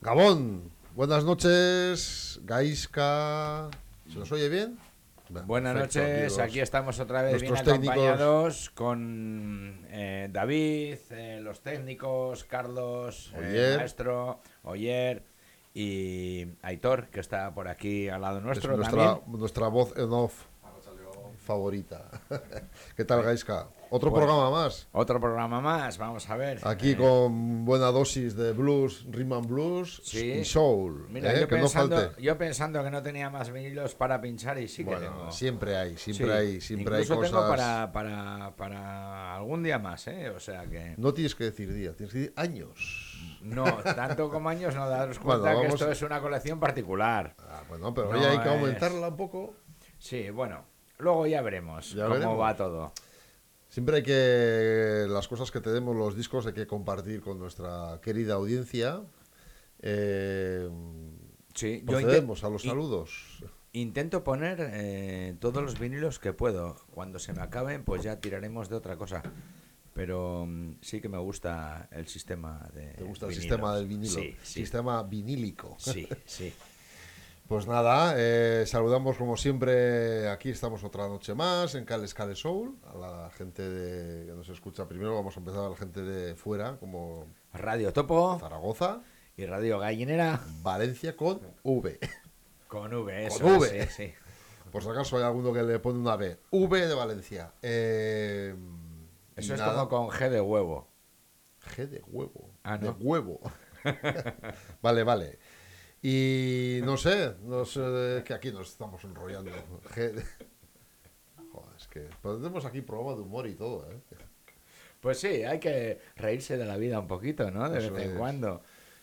Gabón, buenas noches, Gaisca. ¿Se nos oye bien? Buenas Perfecto, noches, aquí estamos otra vez bien técnicos. acompañados con eh, David, eh, los técnicos, Carlos, eh, Oyer. maestro, Oyer y Aitor, que está por aquí al lado Es nuestro nuestra, también. nuestra voz en off favorita. ¿Qué tal, Gaisca? Otro programa más. Otro programa más, vamos a ver. Aquí Eh, con buena dosis de blues, rhythm and blues Sí. y soul. Mira, ¿eh? yo, que no pensando, falte. yo pensando que no tenía más vinilos para pinchar y sí que tengo. siempre hay, siempre Sí, hay, siempre hay cosas. tengo para, para, para algún día más, ¿eh? O sea que... No tienes que decir día, tienes que decir años. No, tanto como años no daros Bueno, cuenta que esto es una colección particular. Ah, bueno, pero No hay que aumentarla un poco. Sí, bueno, luego ya veremos Ya cómo veremos. va todo. Siempre hay que, las cosas que tenemos, los discos, hay que compartir con nuestra querida audiencia. Eh, Sí, yo procedemos a los saludos. intento poner eh, todos los vinilos que puedo. Cuando se me acaben, pues ya tiraremos de otra cosa. Pero mm, sí que me gusta el sistema de ¿Te gusta el sistema del vinilo? Sí, sí, Sistema vinílico. sí, sí. Pues nada, eh, saludamos como siempre. Aquí estamos otra noche más en Cales Cale Soul. A la gente de, que nos escucha primero, vamos a empezar a la gente de fuera, como Radio Topo Zaragoza, y Radio Gallinera Valencia con V. con V, eso Con V. sí, sí. Por si acaso hay alguno que le pone una V. V de Valencia. Eh, Eso es nada. como con G de huevo. G de huevo. Ah, De ¿no? huevo. vale, vale. Y no sé, no sé, que aquí nos estamos enrollando. Joder, es que tenemos aquí programa de humor y todo, ¿eh? Pues sí, hay que reírse de la vida un poquito, ¿no? De Eso vez en es. cuando.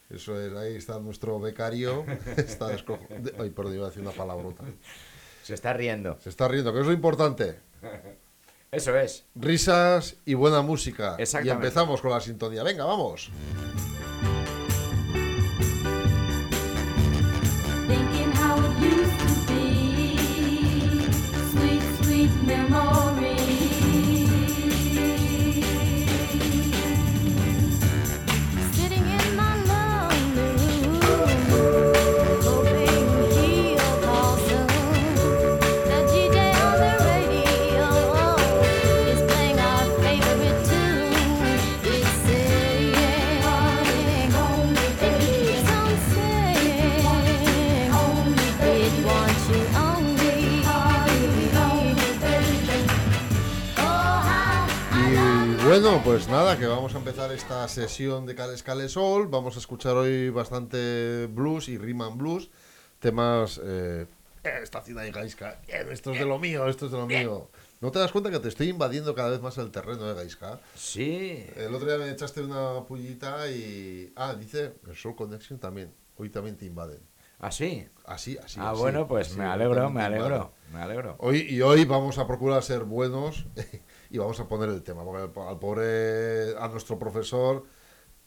Eso es, ahí está nuestro becario. Está desco... de- Ay, perdón, iba a decir una palabrota. Se está riendo. Se está riendo, que es lo importante. Eso es. Risas y buena música. Y Exactamente. empezamos con la sintonía. Venga, vamos. Bueno, pues nada, que vamos a empezar esta sesión de Cales Cale Sol. Vamos a escuchar hoy bastante blues y and blues. Temas. Eh, eh, esta ciudad de Gaisca. eh, esto es de lo mío, esto es de lo mío. ¿No te das cuenta que te estoy invadiendo cada vez más el terreno de Gaisca? Sí. El otro día me echaste una pullita y. Ah, dice el Soul Connection también. Hoy también te invaden. ¿Así? Así, así. ah, así, bueno, pues así, me alegro, me alegro, me alegro. Hoy, y hoy vamos a procurar ser buenos y vamos a poner el tema, porque al, pobre, a nuestro profesor,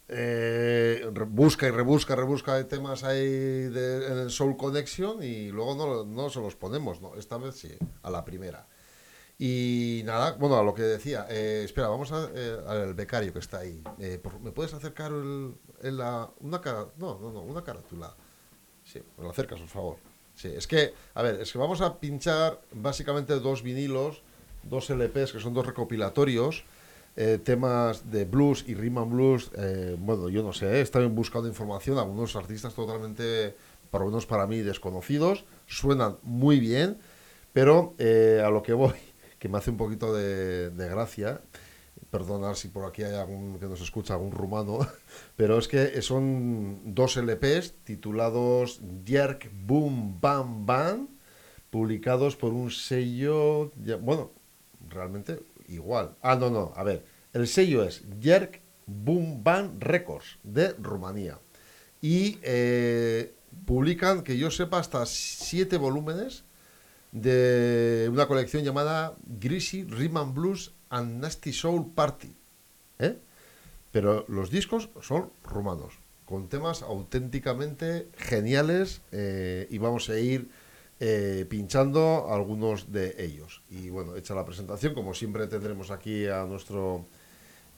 eh, busca y rebusca, rebusca temas ahí de- en el Soul Connection y luego no, no se los ponemos, no, esta vez sí, a la primera. Y nada, bueno, a lo que decía, eh, espera, vamos eh, al becario que está ahí. Eh, por- ¿Me puedes acercar el, el- la, una cara, no, no, no, una carátula? Sí, me lo acercas, por favor. Sí, es que, a ver, es que vamos a pinchar básicamente dos vinilos, dos LPs que son dos recopilatorios, eh, temas de blues y rhythm and blues. eh, bueno, yo no sé, he estado buscando información, algunos artistas totalmente, por lo menos para mí, desconocidos, suenan muy bien, pero eh, a lo que voy, que me hace un poquito de, de gracia, perdonar si por aquí hay algún que nos escucha, algún rumano, pero es que son dos LPs titulados Jerk Boom Bam Bam, publicados por un sello, bueno, realmente igual. Ah, no, no, a ver, el sello es Jerk Boom Bam Records de Rumanía. Y eh, publican, que yo sepa, hasta siete volúmenes de una colección llamada Greasy Rhythm Blues and Nasty Soul Party. ¿eh? Pero los discos son rumanos, con temas auténticamente geniales eh, y vamos a ir eh, pinchando algunos de ellos. Y bueno, hecha la presentación, como siempre tendremos aquí a nuestro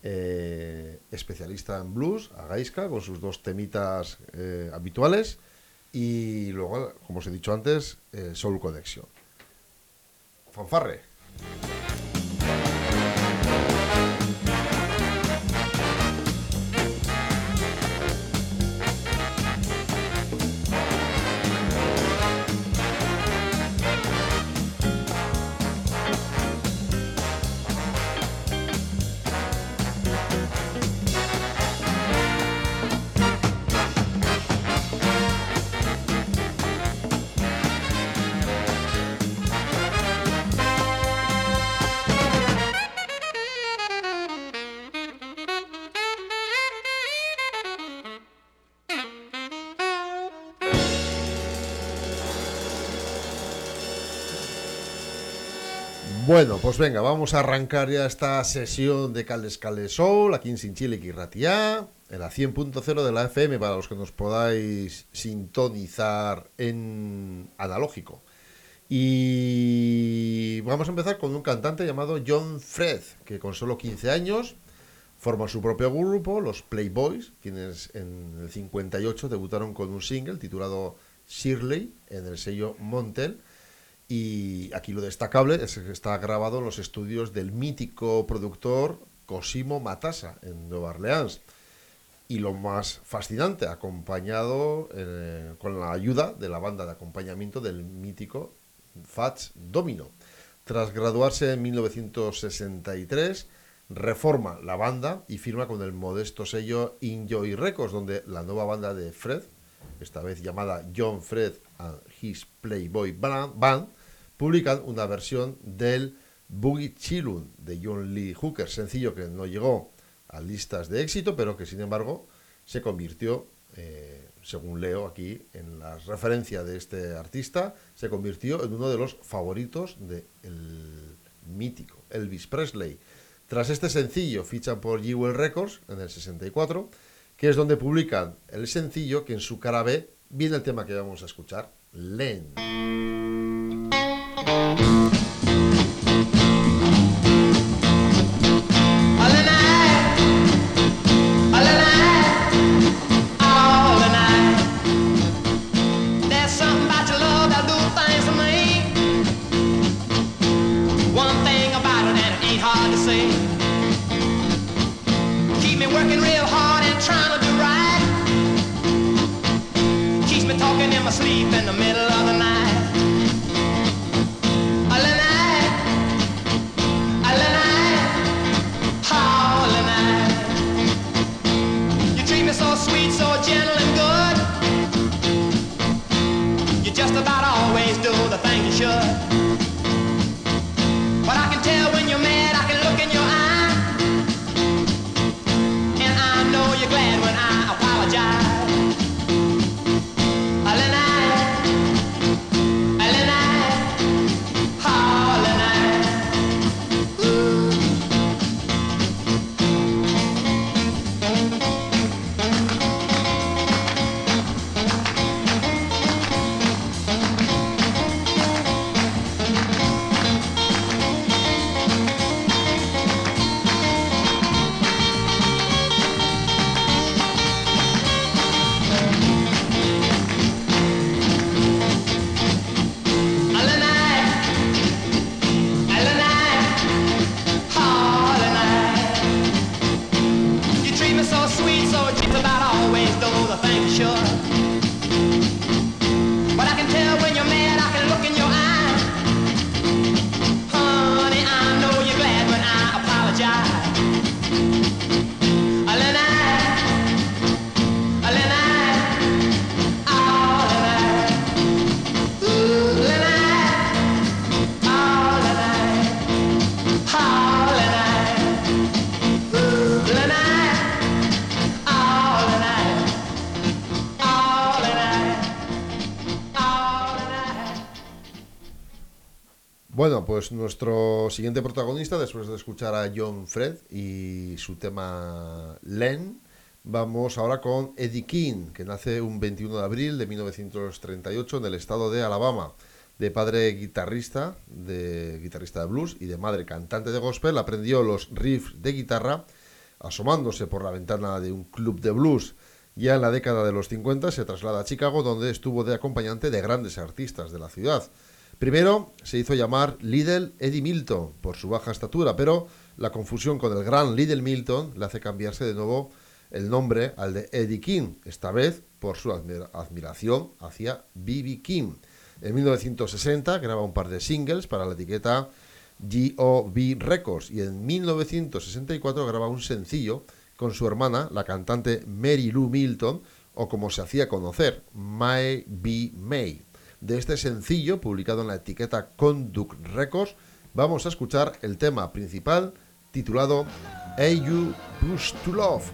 eh, especialista en blues, a Gaisca, con sus dos temitas eh, habituales. Y luego, como os he dicho antes, Soul Connection. Fanfarre. Bueno, pues venga, vamos a arrancar ya esta sesión de Caldes Caldes Soul aquí en Sinchile y en la 100.0 de la FM para los que nos podáis sintonizar en analógico. Y vamos a empezar con un cantante llamado John Fred, que con solo 15 años forma su propio grupo, los Playboys, quienes en el 58 debutaron con un single titulado Shirley en el sello Montel. Y aquí lo destacable es que está grabado en los estudios del mítico productor Cosimo Matassa en Nueva Orleans. Y lo más fascinante, acompañado eh, con la ayuda de la banda de acompañamiento del mítico Fats Domino. Tras graduarse en 1963, reforma la banda y firma con el modesto sello Enjoy Records, donde la nueva banda de Fred, esta vez llamada John Fred and His Playboy Band, Band, publican una versión del Boogie Chillun de John Lee Hooker, sencillo que no llegó a listas de éxito, pero que sin embargo se convirtió, eh, según leo aquí en la referencia de este artista, se convirtió en uno de los favoritos del mítico Elvis Presley. Tras este sencillo fichan por Jewel Records en el 64, que es donde publican el sencillo que en su cara B viene el tema que vamos a escuchar, Len. Sleep in the middle nuestro siguiente protagonista, después de escuchar a John Fred y su tema Len, vamos ahora con Eddie King, que nace un 21 de abril de 1938 en el estado de Alabama. De padre guitarrista, de guitarrista de blues y de madre cantante de gospel, aprendió los riffs de guitarra asomándose por la ventana de un club de blues. Ya en la década de los 50 se traslada a Chicago, donde estuvo de acompañante de grandes artistas de la ciudad. Primero se hizo llamar Little Eddie Milton por su baja estatura, pero la confusión con el gran Little Milton le hace cambiarse de nuevo el nombre al de Eddie King, esta vez por su admira- admiración hacia B.B. King. En 1960 graba un par de singles para la etiqueta GOB Records y en 1964 graba un sencillo con su hermana, la cantante Mary Lou Milton, o como se hacía conocer, May Be May. De este sencillo, publicado en la etiqueta Conduct Records, vamos a escuchar el tema principal titulado Hey You Push to Love.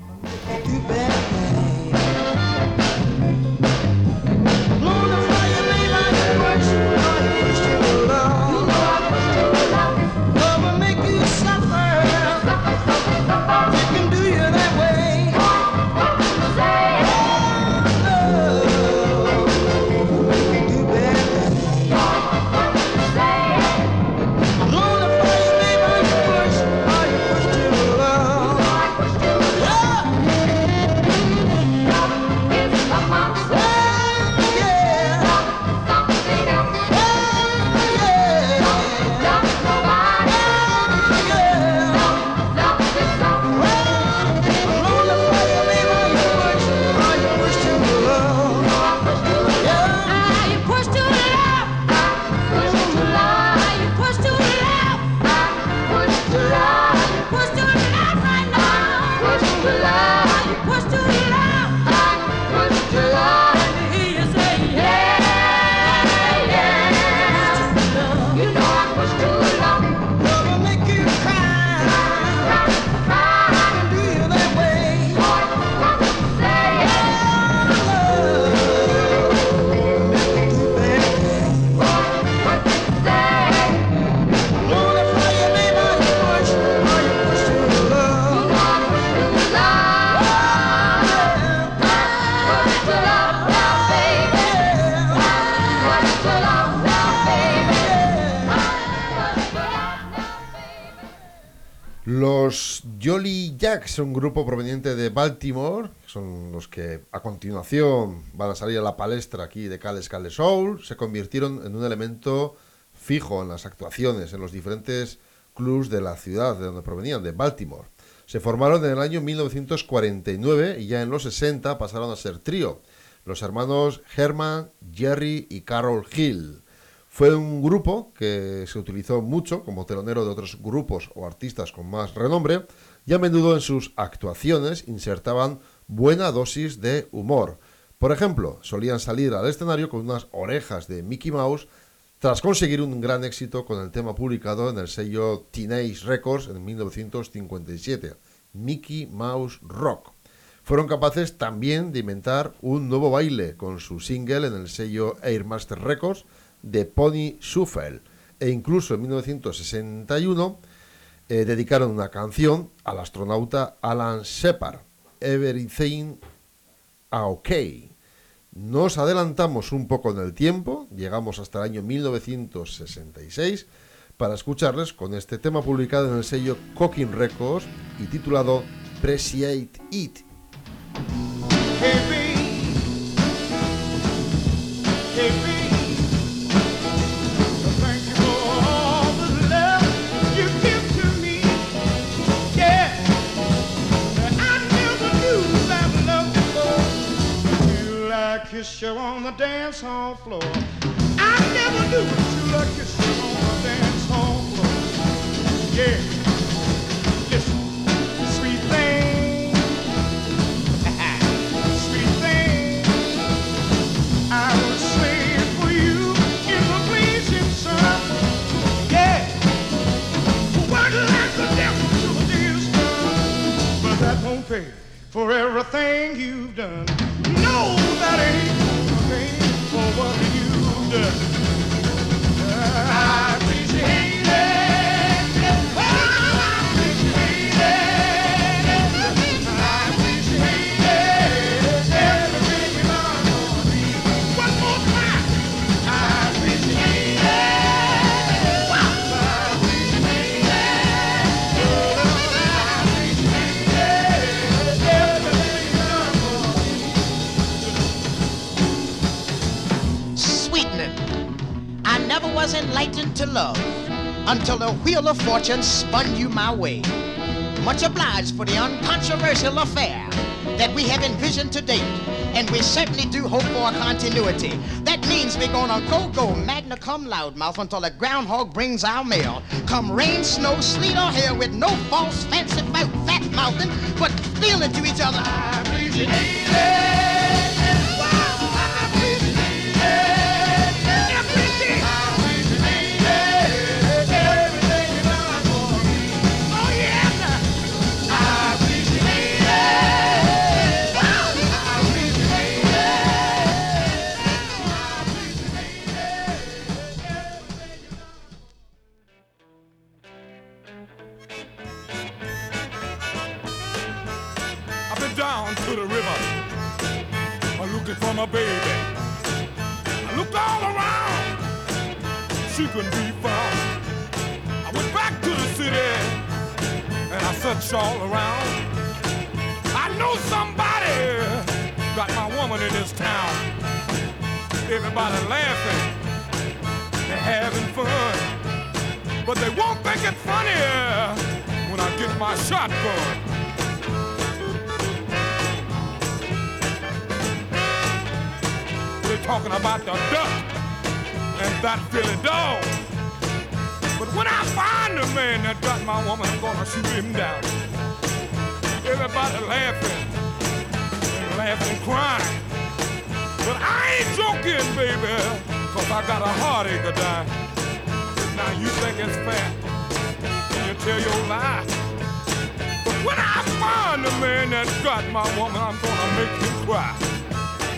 Jacks, un grupo proveniente de Baltimore, son los que a continuación van a salir a la palestra aquí de Cales Cales Soul, se convirtieron en un elemento fijo en las actuaciones en los diferentes clubs de la ciudad de donde provenían, de Baltimore. Se formaron en el año 1949 y ya en los 60 pasaron a ser trío, los hermanos Herman, Jerry y Carol Hill. Fue un grupo que se utilizó mucho como telonero de otros grupos o artistas con más renombre y a menudo en sus actuaciones insertaban buena dosis de humor. Por ejemplo, solían salir al escenario con unas orejas de Mickey Mouse tras conseguir un gran éxito con el tema publicado en el sello Teenage Records en 1957, Mickey Mouse Rock. Fueron capaces también de inventar un nuevo baile con su single en el sello Airmaster Records de Pony Shuffle e incluso en 1961 eh, dedicaron una canción al astronauta Alan Shepard, Everything OK. Nos adelantamos un poco en el tiempo, llegamos hasta el año 1966 para escucharles con este tema publicado en el sello Cooking Records y titulado Appreciate It. You on the dance hall floor. I never knew till I kissed you on the dance hall floor. Yeah. Sweet thing. Sweet thing, I for you in the sun. Yeah, like the devil is but that won't pay for everything you've done. No, that ain't gonna pay for what you've done. Was enlightened to love until the wheel of fortune spun you my way. Much obliged for the uncontroversial affair that we have envisioned to date. And we certainly do hope for a continuity. That means we're gonna go go magna cum loudmouth until the groundhog brings our mail. Come rain, snow, sleet, or hail with no false fancy fat, fat mouthing, but feeling to each other. Everybody laughing, they're having fun, but they won't think it funnier when I get my shotgun. They're talking about the duck and that Philly dog. But when I find the man that got my woman, I'm gonna shoot him down. Everybody laughing and laughing crying. But I ain't joking, baby, cause I got a heartache to die. Now you think it's fair, and you tell your lie. But when I find the man that got my woman, I'm gonna make him cry.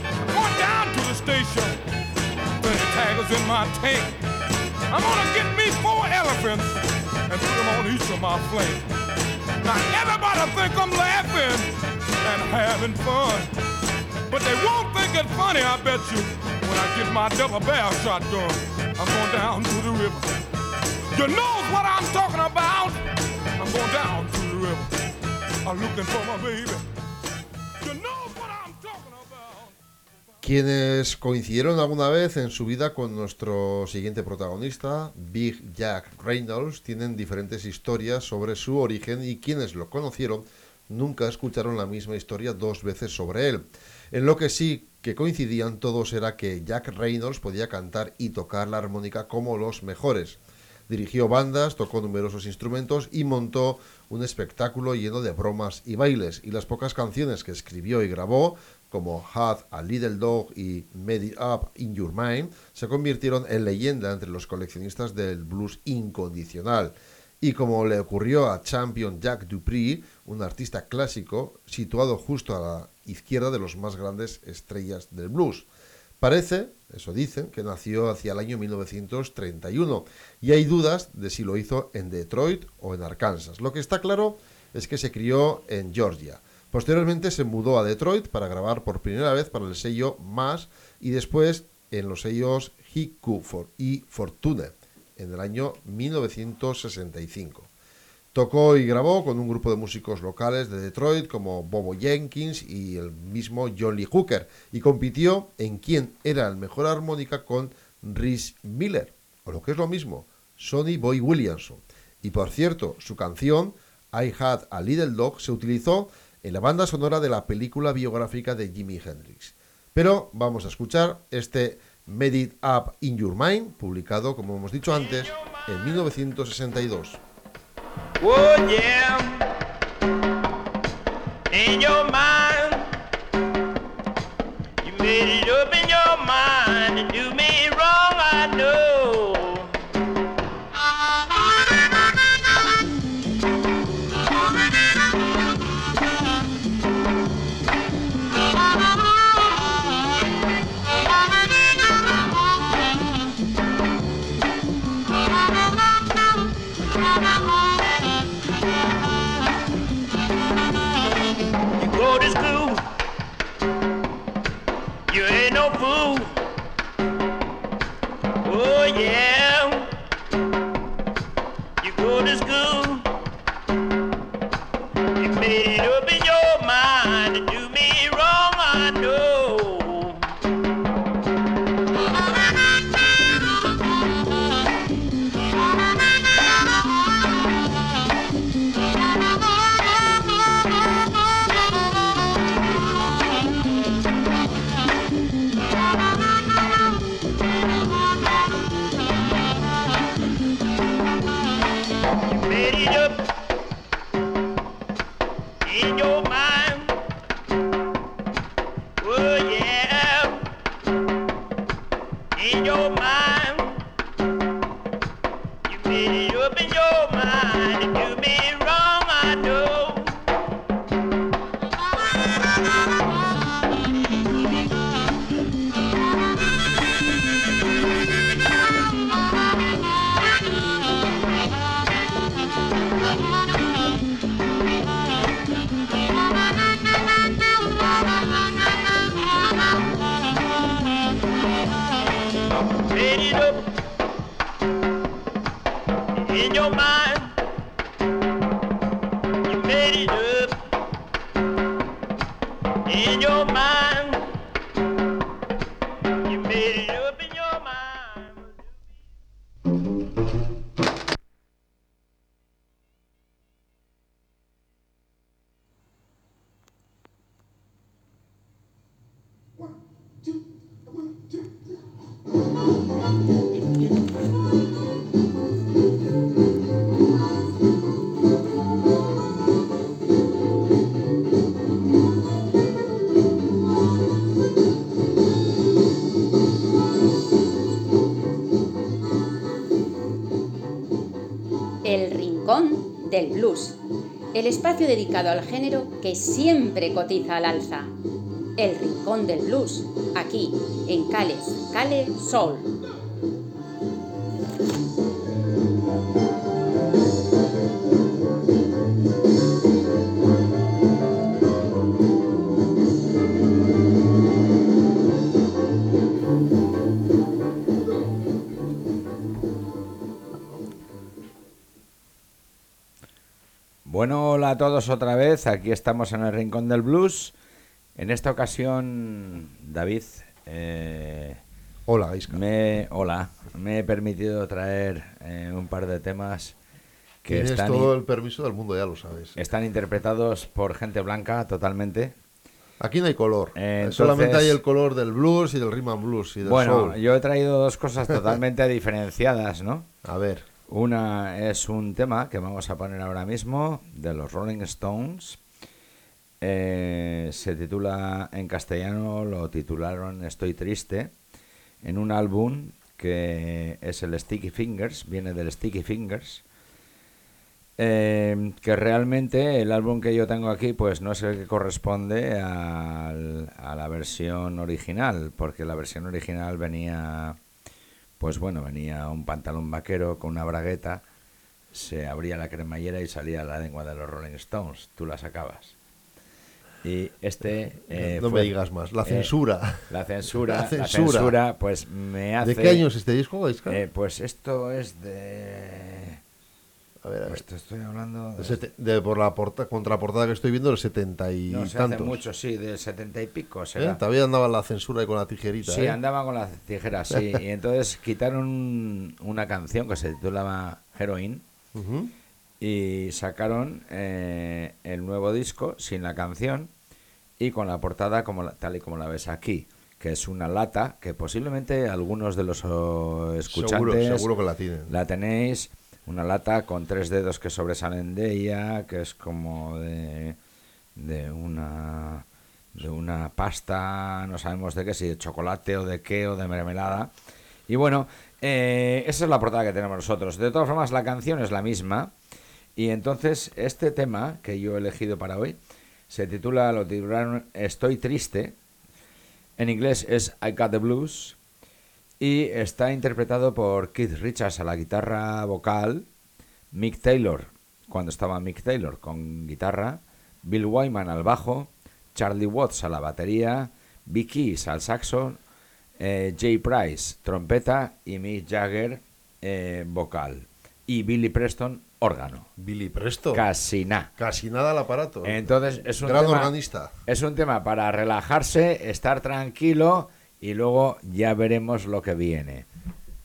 I'm going down to the station. 30 taggers in my tank. I'm gonna get me four elephants and put them on each of my flanks. Now everybody think I'm laughing and having fun. But they won't think it funny, I bet you, when I get my double shotgun. I'm going down to the river. You know what I'm talking about. I'm going down to the river. I'm looking for my baby. Quienes coincidieron alguna vez en su vida con nuestro siguiente protagonista, Big Jack Reynolds, tienen diferentes historias sobre su origen y quienes lo conocieron nunca escucharon la misma historia dos veces sobre él. En lo que sí que coincidían todos era que Jack Reynolds podía cantar y tocar la armónica como los mejores. Dirigió bandas, tocó numerosos instrumentos y montó un espectáculo lleno de bromas y bailes. Y las pocas canciones que escribió y grabó, como Had a Little Dog y Made It Up in Your Mind, se convirtieron en leyenda entre los coleccionistas del blues incondicional. Y como le ocurrió a Champion Jack Dupree, un artista clásico situado justo a la izquierda de los más grandes estrellas del blues. Parece, eso dicen, que nació hacia el año 1931 y hay dudas de si lo hizo en Detroit o en Arkansas. Lo que está claro es que se crió en Georgia. Posteriormente se mudó a Detroit para grabar por primera vez para el sello Mass y después en los sellos Hiku y Fortune en el año 1965. Tocó y grabó con un grupo de músicos locales de Detroit como Bobo Jenkins y el mismo John Lee Hooker y compitió en quién era el mejor armónica con Rhys Miller, o lo que es lo mismo, Sonny Boy Williamson. Y por cierto, su canción I Had a Little Dog se utilizó en la banda sonora de la película biográfica de Jimi Hendrix. Pero vamos a escuchar este Made It Up in Your Mind, publicado, como hemos dicho antes, en 1962. Oh yeah, in your mind, you made it up in your mind to do del Blues, el espacio dedicado al género que siempre cotiza al alza. El Rincón del Blues, aquí, en Cales, Cale Soul. Hola a todos otra vez. Aquí estamos en el Rincón del Blues. En esta ocasión, David, eh, Hola, Isca. me, hola, me he permitido traer eh, un par de temas que Tienes están, todo el permiso del mundo, ya lo sabes. están interpretados por gente blanca totalmente. Aquí no hay color. Solamente hay el color del blues y del rhythm and blues y del Bueno, soul. yo he traído dos cosas totalmente diferenciadas, ¿no? A ver, Una es un tema que vamos a poner ahora mismo de los Rolling Stones. Eh, se titula en castellano, lo titularon Estoy triste, en un álbum que es el Sticky Fingers, viene del Sticky Fingers. Eh, que realmente el álbum que yo tengo aquí pues no es el que corresponde al- a la versión original, porque la versión original venía pues bueno, venía un pantalón vaquero con una bragueta, se abría la cremallera y salía la lengua de los Rolling Stones, tú la sacabas. Y este... eh, no fue- me digas más. La eh, censura. la censura, La la censura. censura, pues me hace... ¿De qué año es este disco? Eh, pues esto es de... a ver, a ver. Pues te estoy hablando... De De, de por la porta, contraportada que estoy viendo, del 70 y no sé, tantos. hace mucho, sí, del setenta y pico ¿Eh? será. Todavía andaba la censura y con la tijerita. Sí, ¿eh? andaba con las tijeras, sí. Y entonces quitaron un- una canción que se titulaba Heroin y sacaron eh, el nuevo disco sin la canción y con la portada como la- tal y como la ves aquí, que es una lata que posiblemente algunos de los escuchantes Seguro, seguro que la tienen. la tenéis, una lata con tres dedos que sobresalen de ella, que es como de, de una de una pasta, no sabemos de qué, si de chocolate o de qué o de mermelada. Y bueno, eh, esa es la portada que tenemos nosotros. De todas formas, la canción es la misma. Y entonces, este tema que yo he elegido para hoy se titula, lo titularon Estoy triste. En inglés es I Got the Blues. Y está interpretado por Keith Richards a la guitarra vocal, Mick Taylor, cuando estaba Mick Taylor con guitarra, Bill Wyman al bajo, Charlie Watts a la batería, Vic Keys al saxo, eh, Jay Price trompeta y Mick Jagger eh, vocal. Y Billy Preston órgano. Billy Presto. Casi nada. Casi nada al aparato. Entonces es un Gran tema, organista. es un tema para relajarse, estar tranquilo y luego ya veremos lo que viene.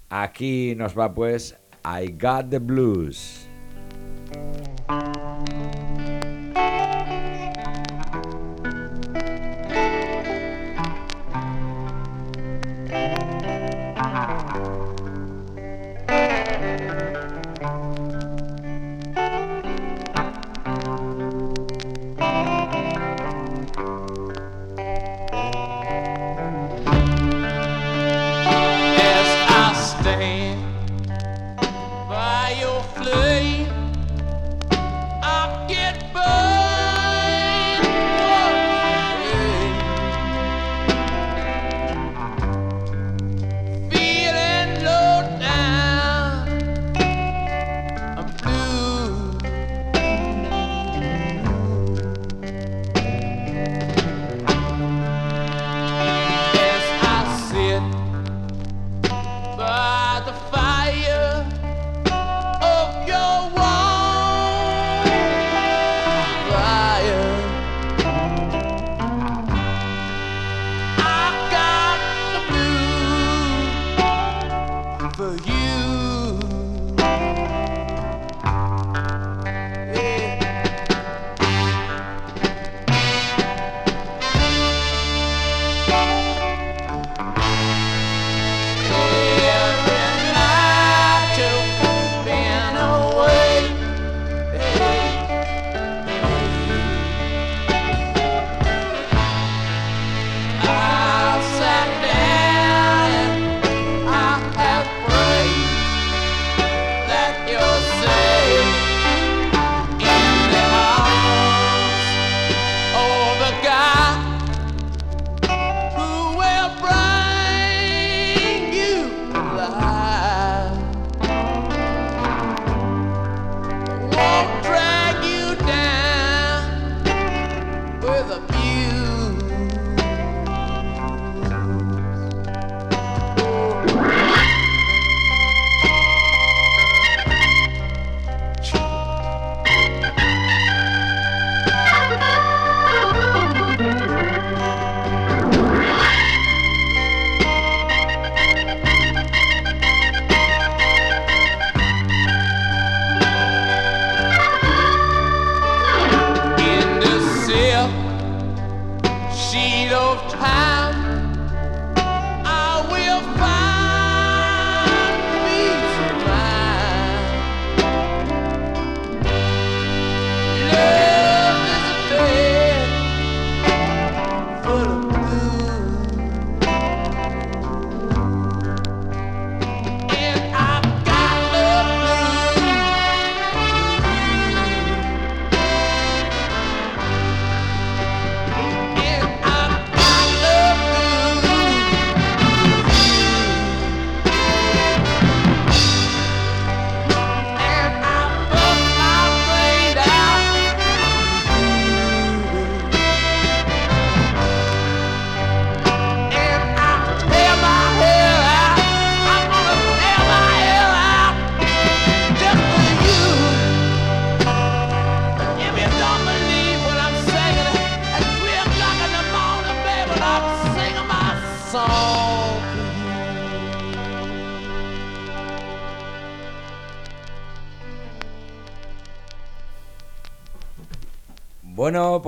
Aquí nos va pues I Got the Blues.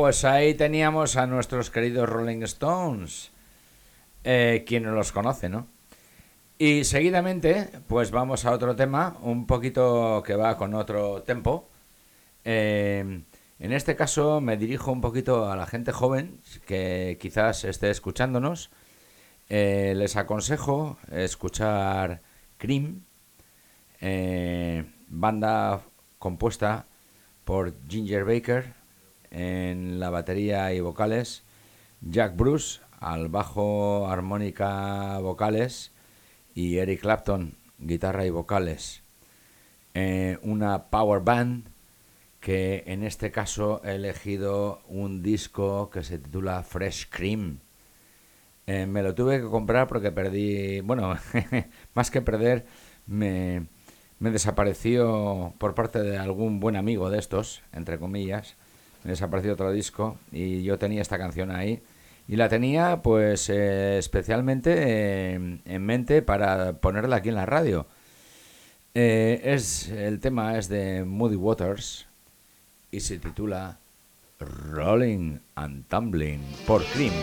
Pues ahí teníamos a nuestros queridos Rolling Stones. Eh, quien no los conoce, ¿no? Y seguidamente, pues vamos a otro tema, un poquito que va con otro tempo. Eh, en este caso me dirijo un poquito a la gente joven que quizás esté escuchándonos. Eh, les aconsejo escuchar Cream, eh, banda compuesta por Ginger Baker en la batería y vocales, Jack Bruce al bajo, armónica, vocales y Eric Clapton, guitarra y vocales. Eh, una power band que en este caso he elegido un disco que se titula Fresh Cream. Eh, me lo tuve que comprar porque perdí, bueno, más que perder, me, me desapareció por parte de algún buen amigo de estos, entre comillas, me desapareció otro disco y yo tenía esta canción ahí y la tenía pues eh, especialmente eh, en mente para ponerla aquí en la radio. Eh, es, el tema es de Moody Waters y se titula Rolling and Tumbling por Cream.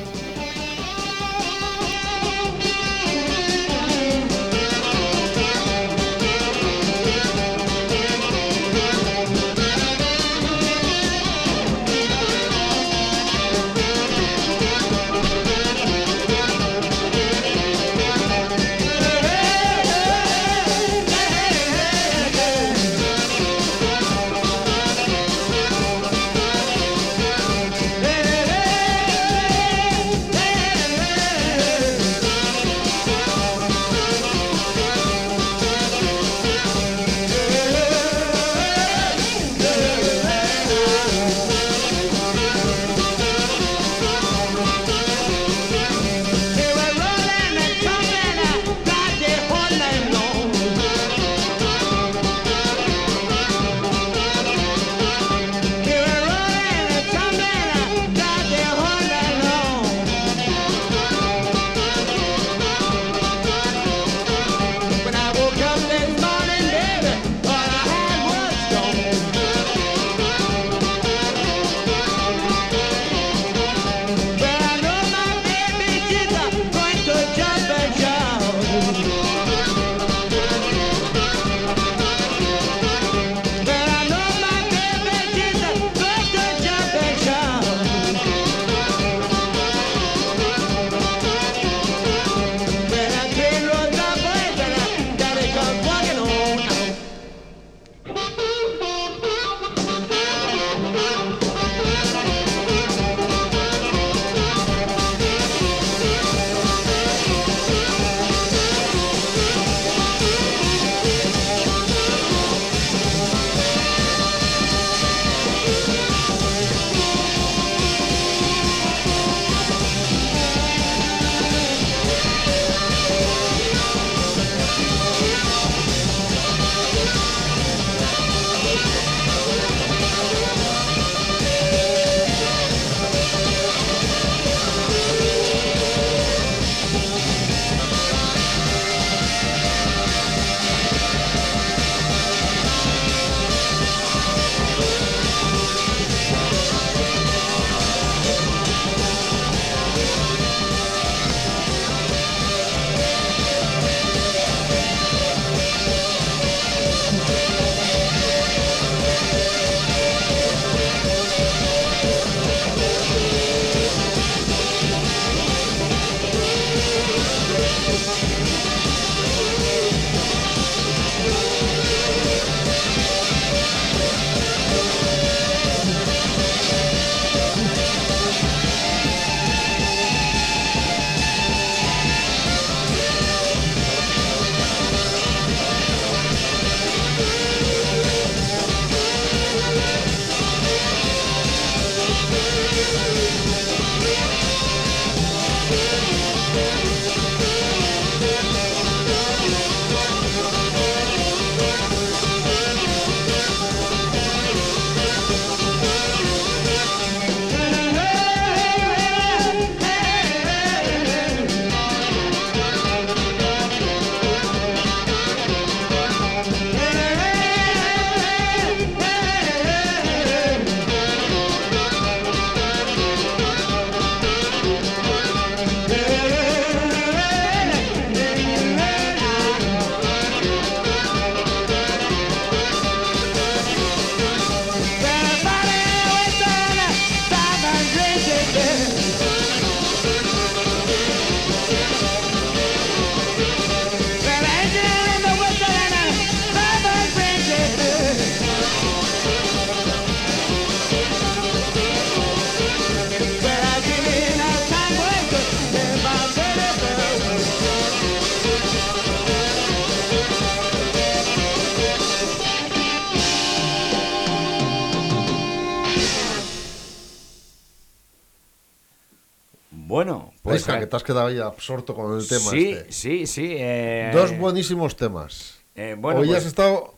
Has quedado ahí absorto con el tema sí, este. sí, sí. eh, Dos buenísimos temas. eh, bueno, Hoy pues, has estado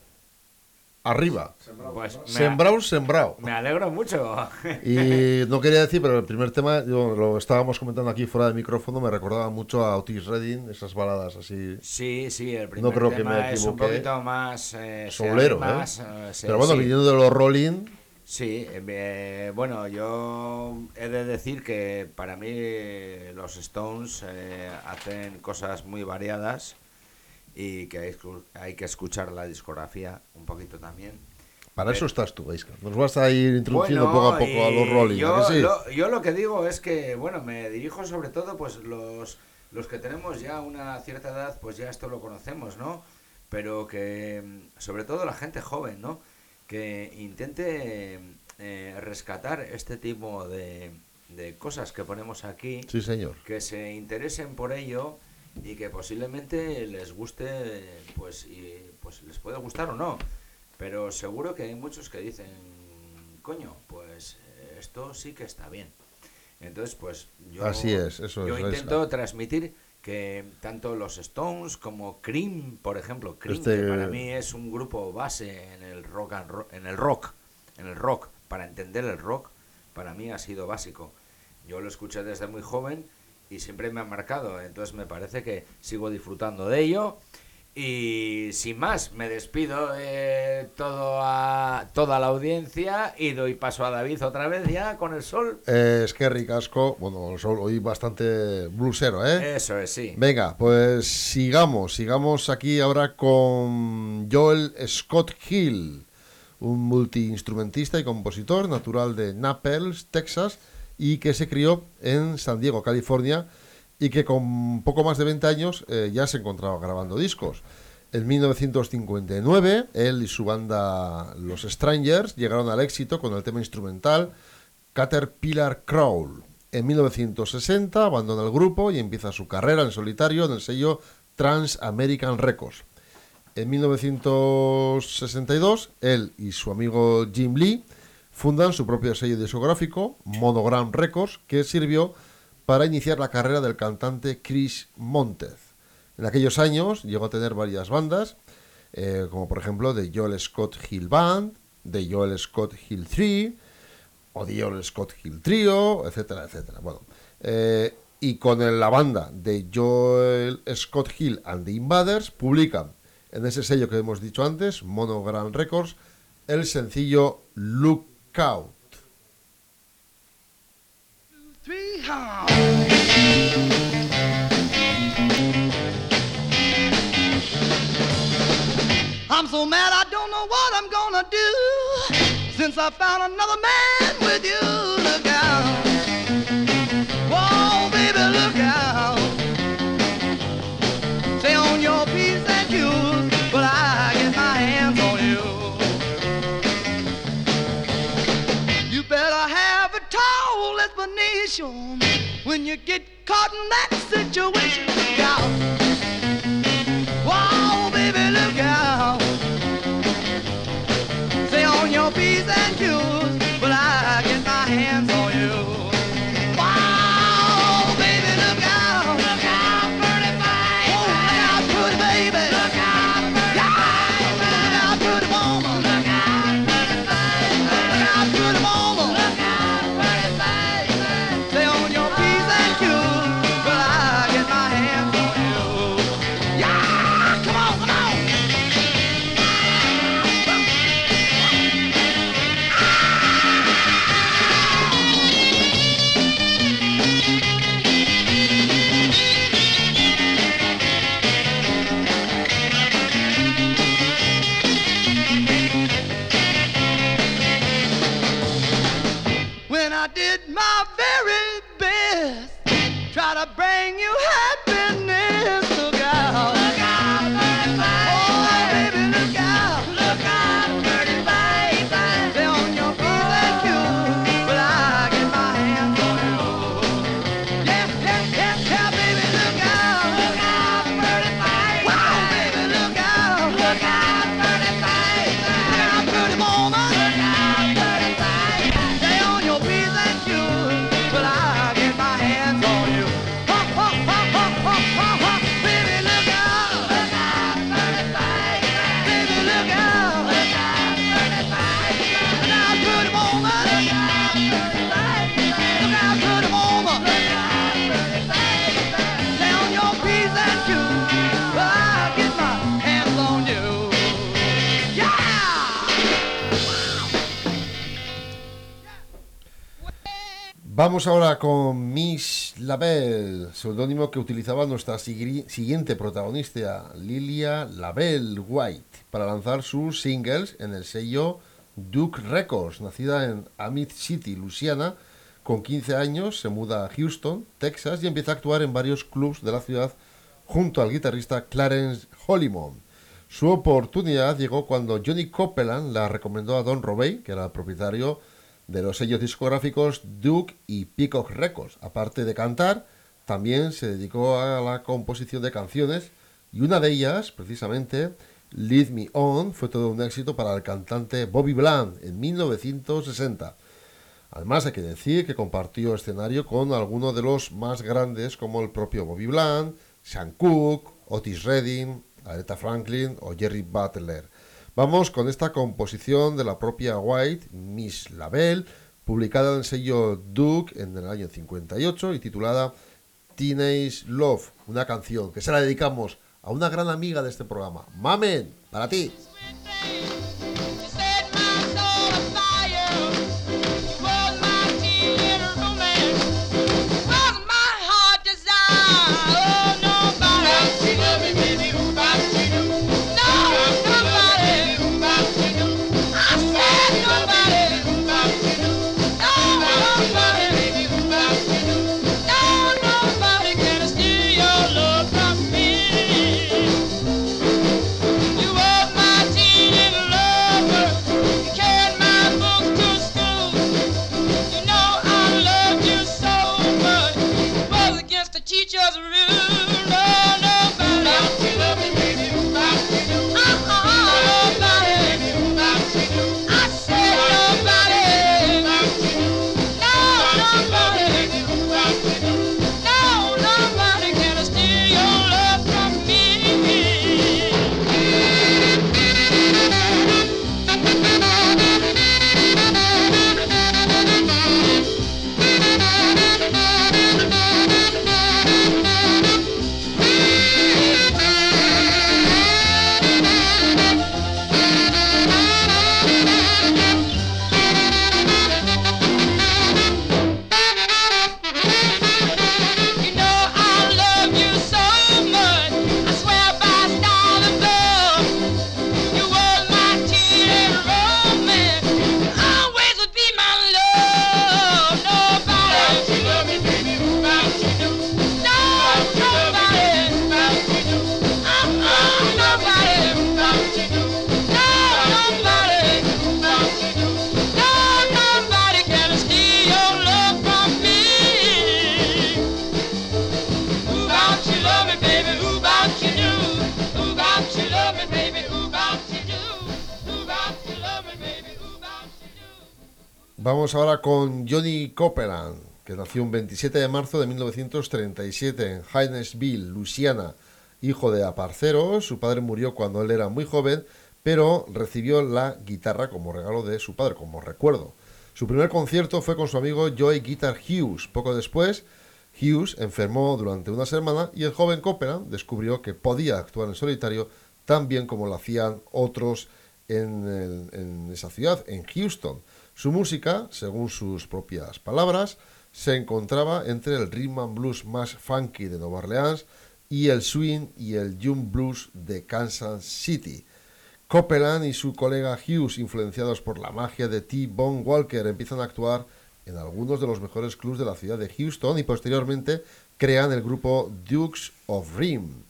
arriba. pues me, Sembrado, sembrado. me alegro mucho. Y no quería decir, pero el primer tema, yo lo estábamos comentando aquí fuera de micrófono, me recordaba mucho a Otis Redding, esas baladas así. Sí, sí, el primer creo que tema me es un poquito más... Eh, abre ¿eh? más, eh, Pero bueno, sí. viniendo de los Rolling, Sí, eh, bueno, yo he de decir que para mí los Stones eh, hacen cosas muy variadas y que hay, hay que escuchar la discografía un poquito también. para eso estás tú, Isca. Nos vas a ir introduciendo Bueno, poco a poco a los Rolling, ¿a Yo, sí? lo, yo lo que digo es que, bueno, me dirijo sobre todo, pues los, los que tenemos ya una cierta edad, pues ya esto lo conocemos, ¿no? Pero que, mm, sobre todo la gente joven, ¿no? Que intente eh, rescatar este tipo de, de cosas que ponemos aquí, Sí, señor. que se interesen por ello y que posiblemente les guste, pues, y, pues les puede gustar o no. Pero seguro que hay muchos que dicen, coño, pues esto sí que está bien. Entonces, pues yo, Así es, eso yo es, intento transmitir que tanto los Stones como Cream, por ejemplo, Cream, Este- que para mí es un grupo base en el rock and ro- en el rock, en el rock, para entender el rock, para mí ha sido básico. Yo lo escuché desde muy joven y siempre me ha marcado, entonces me parece que sigo disfrutando de ello. Y sin más, me despido de todo a, toda la audiencia y doy paso a David otra vez ya con el sol. Eh, es que ricasco, bueno, sol- hoy bastante blusero, ¿eh? Eso es, sí. Venga, pues sigamos, sigamos aquí ahora con Joel Scott Hill, un multiinstrumentista y compositor natural de Naples, Texas, y que se crió en San Diego, California, y que con poco más de 20 años eh, ya se encontraba grabando discos. En 1959, él y su banda Los Strangers llegaron al éxito con el tema instrumental Caterpillar Crawl. En 1960 abandona el grupo y empieza su carrera en solitario en el sello Trans American Records. En 1962, él y su amigo Jim Lee fundan su propio sello discográfico, Monogram Records, que sirvió para iniciar la carrera del cantante Chris Montez. En aquellos años llegó a tener varias bandas, eh, como por ejemplo The Joel Scott Hill Band, The Joel Scott Hill 3, o The Joel Scott Hill Trio, etcétera, etcétera. Bueno, eh, y con la banda de Joel Scott Hill and the Invaders publican en ese sello que hemos dicho antes, Monogram Records, el sencillo Lookout. Three, huh? I'm so mad I don't know what I'm gonna do since I found another man with you. When you get caught in that situation. Look Vamos ahora con Miss Labelle, seudónimo que utilizaba nuestra siguiente protagonista, Lilia Labelle White, para lanzar sus singles en el sello Duke Records, nacida en Amite City, Louisiana. Con 15 años se muda a Houston, Texas, y empieza a actuar en varios clubs de la ciudad junto al guitarrista Clarence Hollymon. Su oportunidad llegó cuando Johnny Copeland la recomendó a Don Robey, que era el propietario los sellos discográficos Duke y Peacock Records. Aparte de cantar, también se dedicó a la composición de canciones y una de ellas, precisamente, Lead Me On, fue todo un éxito para el cantante Bobby Bland en 1960. Además hay que decir que compartió escenario con algunos de los más grandes como el propio Bobby Bland, Sean Cooke, Otis Redding, Aretha Franklin o Jerry Butler. Vamos con esta composición de la propia White, Miss Labelle, publicada en el sello Duke en el año 58 y titulada Teenage Love, una canción que se la dedicamos a una gran amiga de este programa, Mamen, para ti. Con Johnny Copeland, que nació un 27 de marzo de 1937 en Hinesville, Louisiana, hijo de aparceros. Su padre murió cuando él era muy joven, pero recibió la guitarra como regalo de su padre, como recuerdo. Su primer concierto fue con su amigo Joey Guitar Hughes. Poco después, Hughes enfermó durante una semana y el joven Copeland descubrió que podía actuar en solitario tan bien como lo hacían otros en esa ciudad, en Houston. Su música, según sus propias palabras, se encontraba entre el rhythm and blues más funky de Nueva Orleans y el swing y el jump blues de Kansas City. Copeland y su colega Hughes, influenciados por la magia de T. Bone Walker, empiezan a actuar en algunos de los mejores clubs de la ciudad de Houston y posteriormente crean el grupo Dukes of Rim.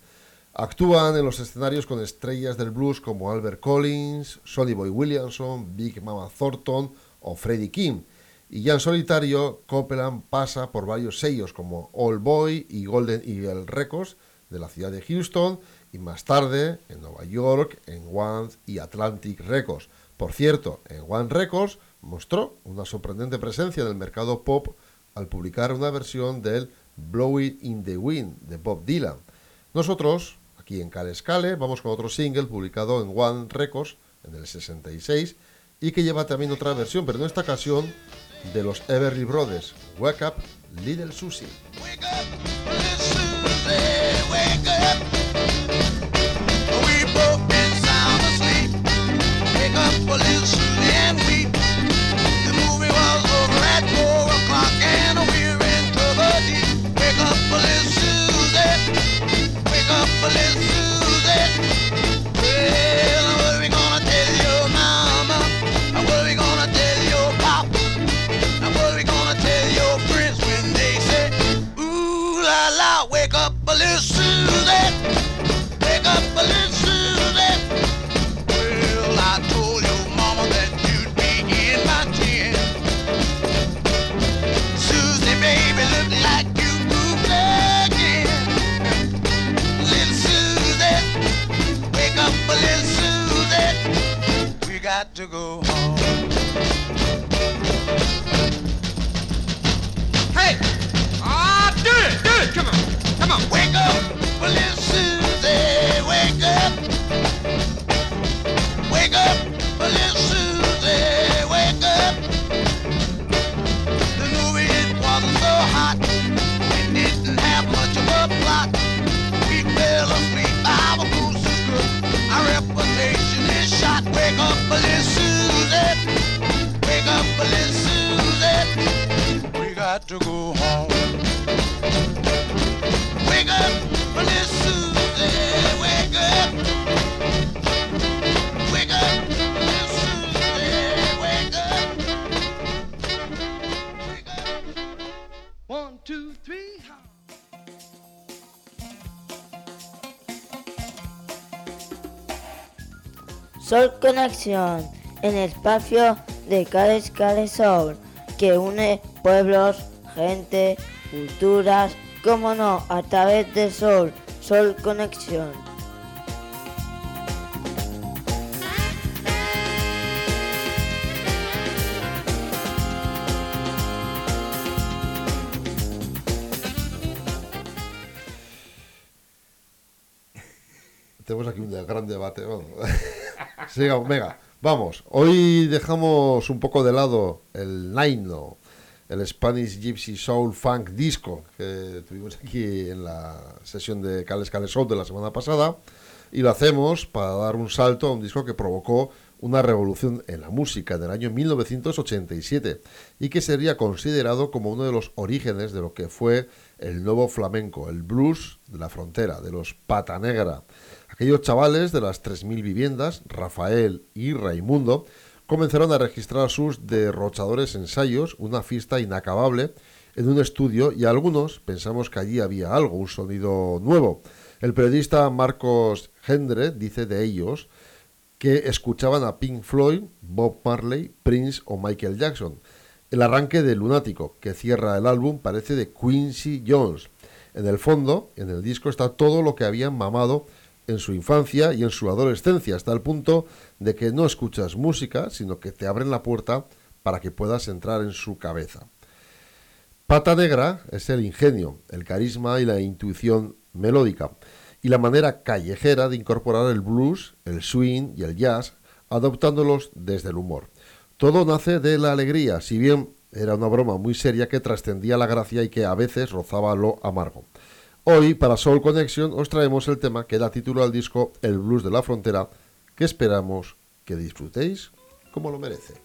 Actúan en los escenarios con estrellas del blues como Albert Collins, Sonny Boy Williamson, Big Mama Thornton o Freddie King. Y ya en solitario, Copeland pasa por varios sellos como All Boy y Golden Eagle Records de la ciudad de Houston y más tarde en Nueva York, en One y Atlantic Records. Por cierto, en One Records mostró una sorprendente presencia en el mercado pop al publicar una versión del Blow It in the Wind de Bob Dylan. Nosotros, aquí en Cale Scale, vamos con otro single publicado en One Records en el 66 y que lleva también otra versión, pero en esta ocasión de los Everly Brothers, Wake Up Little Susie. Wake up, little Susie, wake up. We both been sound asleep. Wake up, little Susie, to go home. El espacio de Cales Cales Soul, que une pueblos, gente, culturas, como no, a través del sol, Sol Conexión. Tenemos aquí un de- gran debate. Bueno. Sigamos, venga, vamos. Hoy dejamos un poco de lado el Naino, el Spanish Gypsy Soul Funk Disco que tuvimos aquí en la sesión de Cales Cales Soul de la semana pasada. Y lo hacemos para dar un salto a un disco que provocó una revolución en la música del año 1987 y que sería considerado como uno de los orígenes de lo que fue el nuevo flamenco, el blues de la frontera, de los pata negra. Aquellos chavales de las 3.000 viviendas, Rafael y Raimundo, comenzaron a registrar sus derrochadores ensayos, una fiesta inacabable, en un estudio y algunos pensamos que allí había algo, un sonido nuevo. El periodista Marcos Gendre dice de ellos que escuchaban a Pink Floyd, Bob Marley, Prince o Michael Jackson. El arranque de Lunático, que cierra el álbum, parece de Quincy Jones. En el fondo, en el disco está todo lo que habían mamado en su infancia y en su adolescencia, hasta el punto de que no escuchas música, sino que te abren la puerta para que puedas entrar en su cabeza. Pata Negra es el ingenio, el carisma y la intuición melódica, y la manera callejera de incorporar el blues, el swing y el jazz, adoptándolos desde el humor. Todo nace de la alegría, si bien era una broma muy seria que trascendía la gracia y que a veces rozaba lo amargo. Hoy, para Soul Connection, os traemos el tema que da título al disco El Blues de la Frontera, que esperamos que disfrutéis como lo merece.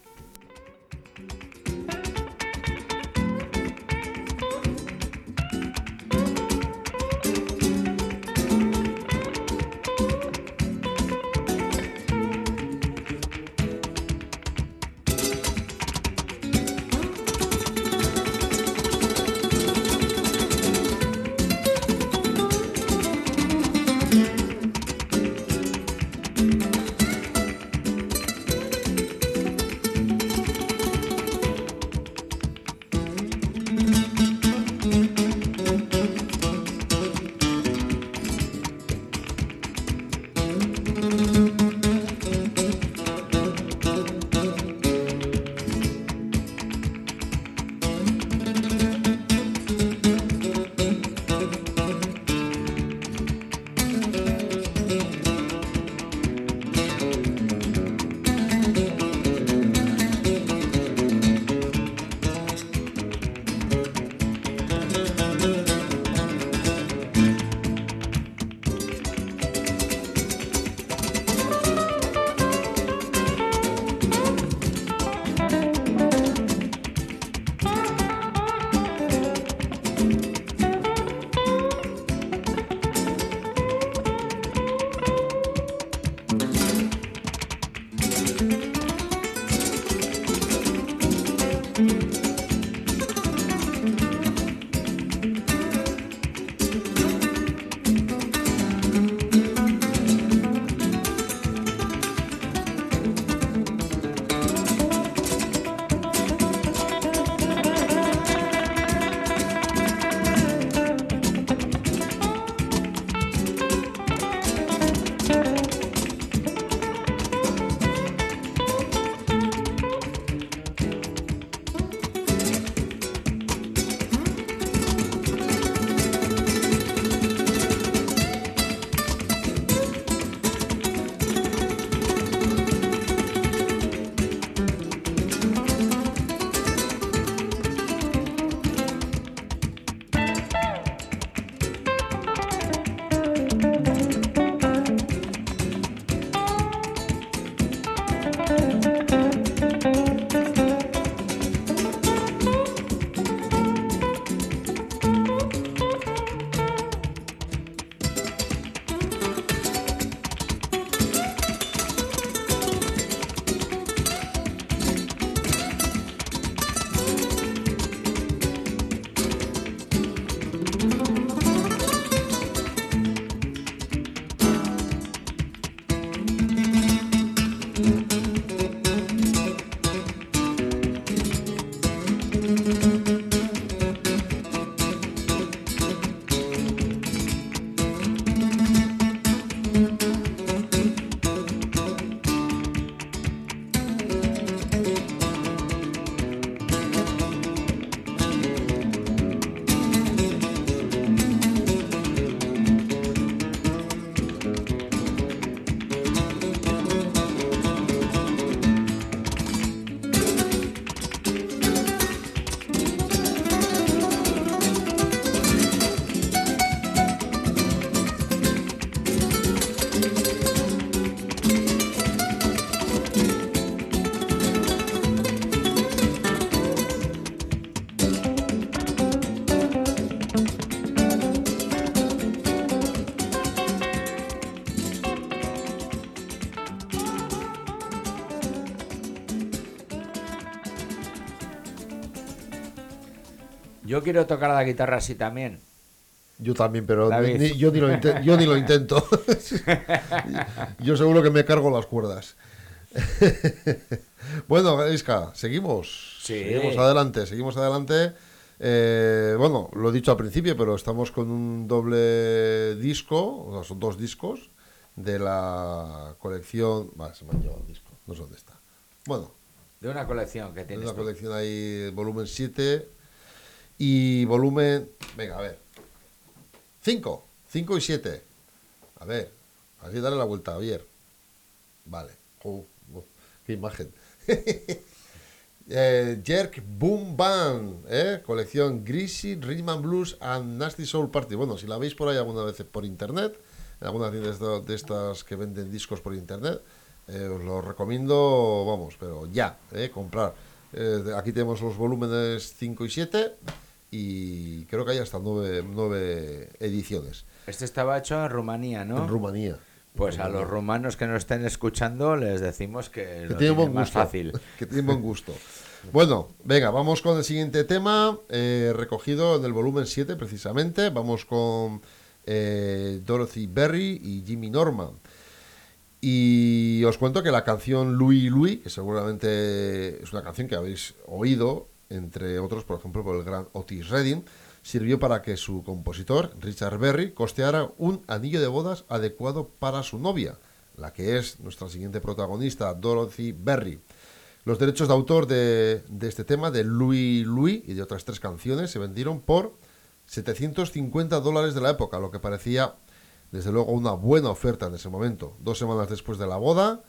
Yo quiero tocar la guitarra así también. Yo también, pero ni- yo, ni lo yo ni lo intento. yo seguro que me cargo las cuerdas. bueno, Isca, seguimos. Sí. Seguimos adelante, seguimos adelante. Eh, bueno, lo he dicho al principio, pero estamos con un doble disco, o sea, son dos discos de la colección. Vale, se me ha llevado el disco, no sé dónde está. Bueno, De una colección que es tienes una tú. colección ahí, volumen 7 y volumen. Venga, a ver. 5, 5 y 7. A ver, así dale la vuelta, Javier. Vale. Oh, oh, qué imagen. Eh, Jerk Boom Band, ¿eh? colección Greasy, Rhythm Blues and Nasty Soul Party. Bueno, si la veis por ahí alguna vez por internet, en alguna tienda de estas que venden discos por internet, eh, os lo recomiendo, vamos, pero ya, ¿eh? comprar. Aquí tenemos los volúmenes 5 y 7 y creo que hay hasta 9, ediciones Este estaba hecho en Rumanía, ¿no? en Rumanía. Pues a los rumanos que nos estén escuchando les decimos que, que buen tienen más gusto. fácil. Que tiene buen gusto. Bueno, venga, vamos con el siguiente tema, eh, recogido en el volumen 7 precisamente. Vamos con eh, Dorothy Berry y Jimmy Norman. Y os cuento que la canción Louis Louis, que seguramente es una canción que habéis oído, entre otros, por ejemplo, por el gran Otis Redding, sirvió para que su compositor, Richard Berry, costeara un anillo de bodas adecuado para su novia, la que es nuestra siguiente protagonista, Dorothy Berry. Los derechos de autor de, de este tema, de Louis Louis y de otras tres canciones, se vendieron por 750 dólares de la época, lo que parecía desde luego una buena oferta en ese momento. Dos semanas después de la boda,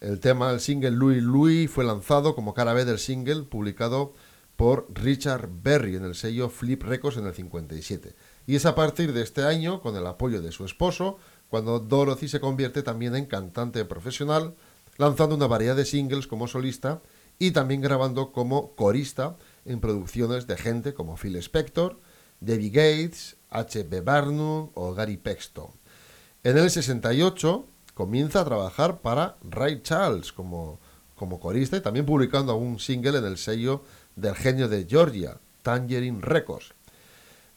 el tema, el single Louis Louis fue lanzado como cara B del single publicado por Richard Berry en el sello Flip Records en el 57. Y es a partir de este año, con el apoyo de su esposo, cuando Dorothy se convierte también en cantante profesional, lanzando una variedad de singles como solista y también grabando como corista en producciones de gente como Phil Spector, David Gates, H.B. Barnum o Gary Paxton. En el 68 comienza a trabajar para Ray Charles como, como corista y también publicando un single en el sello del genio de Georgia, Tangerine Records.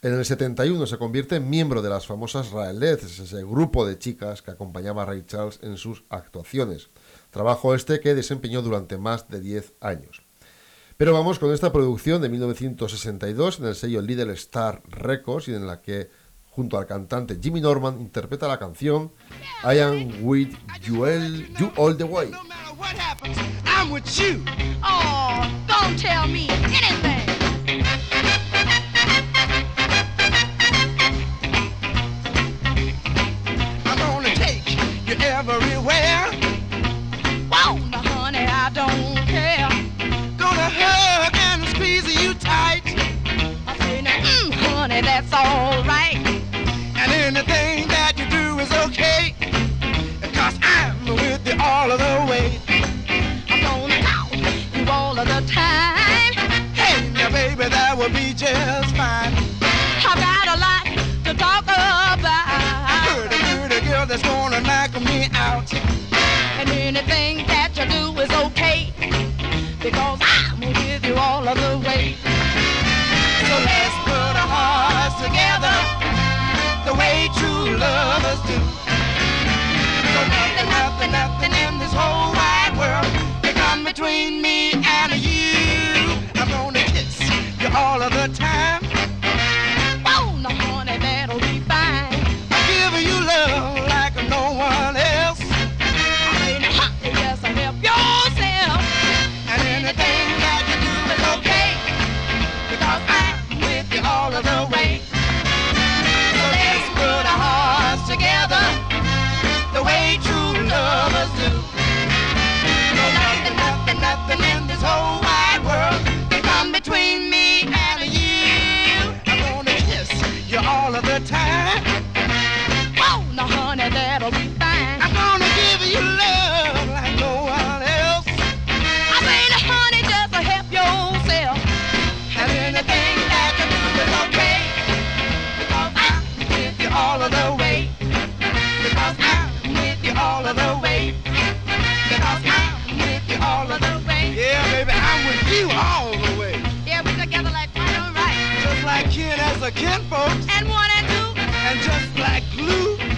En el 71 se convierte en miembro de las famosas Raelettes, ese grupo de chicas que acompañaba a Ray Charles en sus actuaciones. Trabajo este que desempeñó durante más de 10 años. Pero vamos con esta producción de 1962 en el sello Little Star Records y en la que, junto al cantante Jimmy Norman, interpreta la canción I Am With You All, you all the Way. No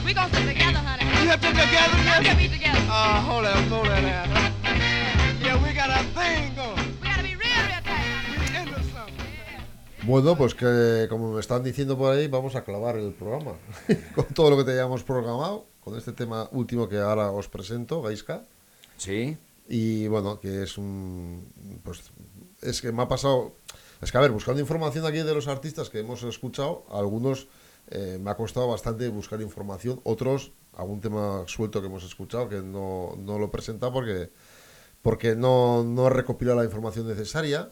we gonna stick together, honey. you have to together, Now yes? get me together. Uh, hold on, hold on now. Yeah, we got a thing going. We gotta be real, real tight, honey. We into something. Bueno, pues que como me están diciendo por ahí, vamos a clavar el programa. con todo lo que teníamos programado, con este tema último que ahora os presento, Gaiska. Sí. Y bueno, que es un. Pues es que me ha pasado. Es que, a ver, buscando información aquí de los artistas que hemos escuchado, algunos eh, me ha costado bastante buscar información, otros, algún tema suelto que hemos escuchado que no, no lo he presentado porque, porque no, no recopilado la información necesaria.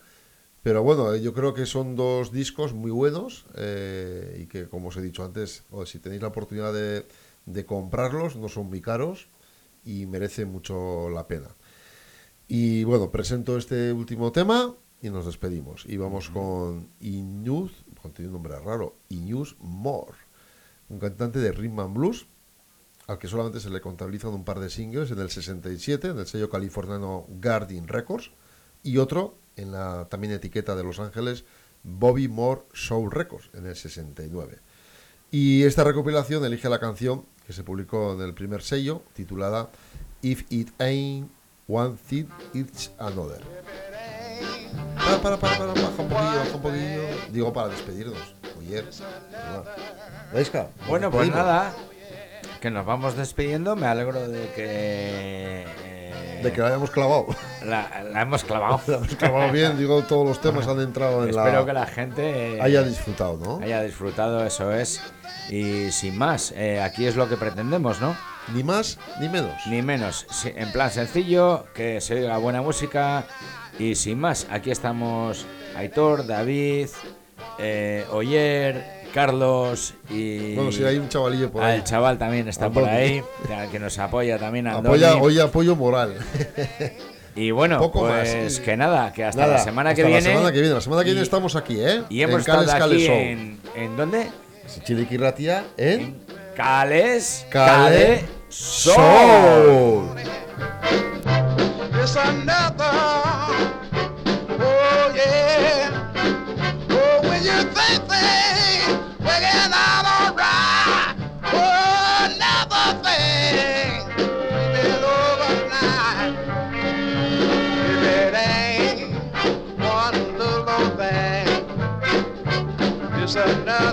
Pero bueno, eh, yo creo que son dos discos muy buenos eh, y que, como os he dicho antes, si tenéis la oportunidad de, de comprarlos, no son muy caros y merece mucho la pena. Y bueno, presento este último tema y nos despedimos. Y vamos con Iñuz, bueno, tiene un nombre raro, Iñuz Moore, un cantante de rhythm and blues, al que solamente se le contabilizan un par de singles en el 67, en el sello californiano Guardian Records, y otro en la también etiqueta de Los Ángeles, Bobby Moore Soul Records, en el 69. Y esta recopilación elige la canción que se publicó en el primer sello, titulada If It Ain't One Thing, It's Another. Para, para, para, para, baja un poquillo, baja un poquillo. Digo para despedirnos. Oye, Gaiska, nos Bueno, pues nada, que nos vamos despidiendo. Me alegro de que. eh, De que la hayamos clavado. la, la hemos clavado. La hemos clavado bien, digo, todos los temas han entrado en la. Espero que la gente eh, haya disfrutado, ¿no? haya disfrutado, eso es. Y sin más, eh, aquí es lo que pretendemos, ¿no? Ni más ni menos. Ni menos. Sí, En plan sencillo, que se oiga buena música. Y sin más, aquí estamos Aitor, David, eh, Oyer, Carlos y. Bueno, si hay un chavalillo por Ah, ahí. el chaval también está Andoni. por ahí, que nos apoya también Andoni. Apoya, oye, apoyo moral. Y bueno, Poco pues más. que nada, que hasta Nada, la semana hasta que la viene. semana que viene. La semana que viene y- estamos aquí, ¿eh? Y hemos en Cales estado Cales aquí en, ¿en dónde? Chiliquirratia en Cales, Cale Cale Show. Show.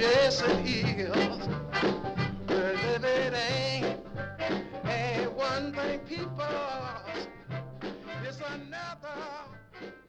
Yes, it is. But if it ain't, ain't one thing, people, it's another.